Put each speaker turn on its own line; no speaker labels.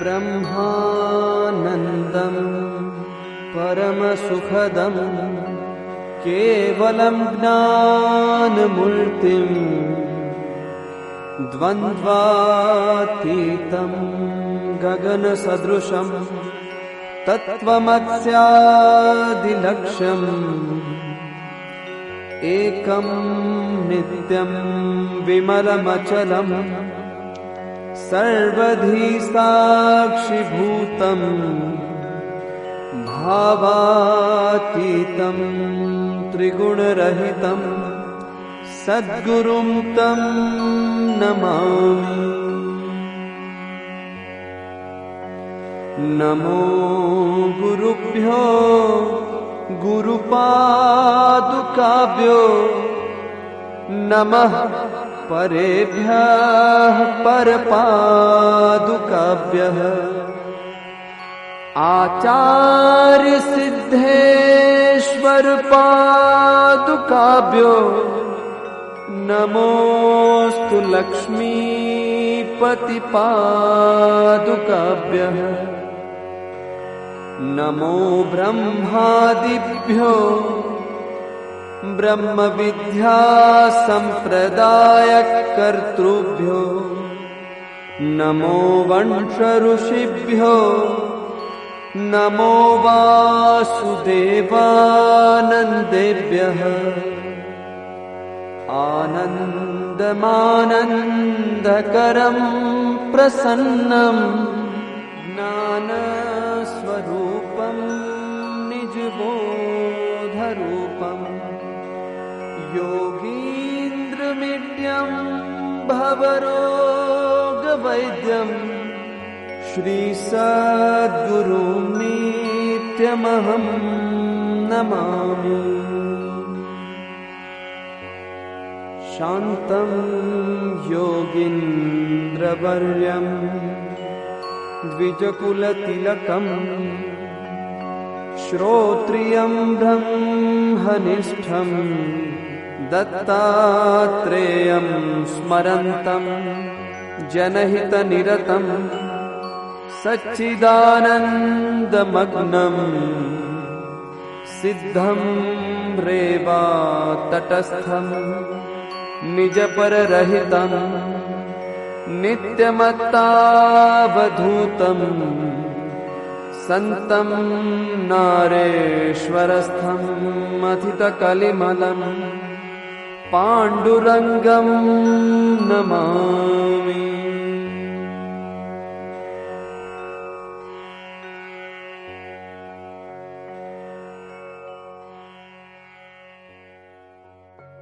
ब्रह्मानन्दम् परमसुखदम् केवलं ज्ञानमूर्तिम् द्वन्द्वातीतम् गगनसदृशम् तत्त्वमस्यादिलक्ष्यम् एकम् नित्यम् विमलमचलम् सर्वधी साक्षिभूतम् भावातीतम् त्रिगुणरहितम् सद्गुरुं तम् नमामि। नमो गुरुभ्यो गुरुपादुकाभ्यो नमः परेभ्यः परपादुकाभ्यः आचार्यसिद्धेश्वरपादुकाभ्यो नमोऽस्तु लक्ष्मीपतिपादुकाभ्यः नमो ब्रह्मादिभ्यो ब्रह्मविद्यासम्प्रदायकर्तृभ्यो नमो वंशऋषिभ्यो। नमो वासुदेवानन्देभ्यः। आनन्दमानन्दकरं प्रसन्नम् ज्ञानस्वरूपं निजबोधरूपम् योगीन्द्रमिड्यं भवरोगवैद्यम् नित्यमहं नमामि। शान्तं योगीन्द्रवर्यम् द्विजकुलतिलकम् श्रोत्रियं ब्रह्मनिष्ठम् दत्तात्रेयं स्मरन्तम् जनहितनिरतम् सच्चिदानन्दमग्नम् सिद्धं रेवा तटस्थम् निजपररहितम् नित्यमत्तावधूतम् सन्तं नारेश्वरस्थम् अधितकलिमलम् पाण्डुरङ्गम् नमामि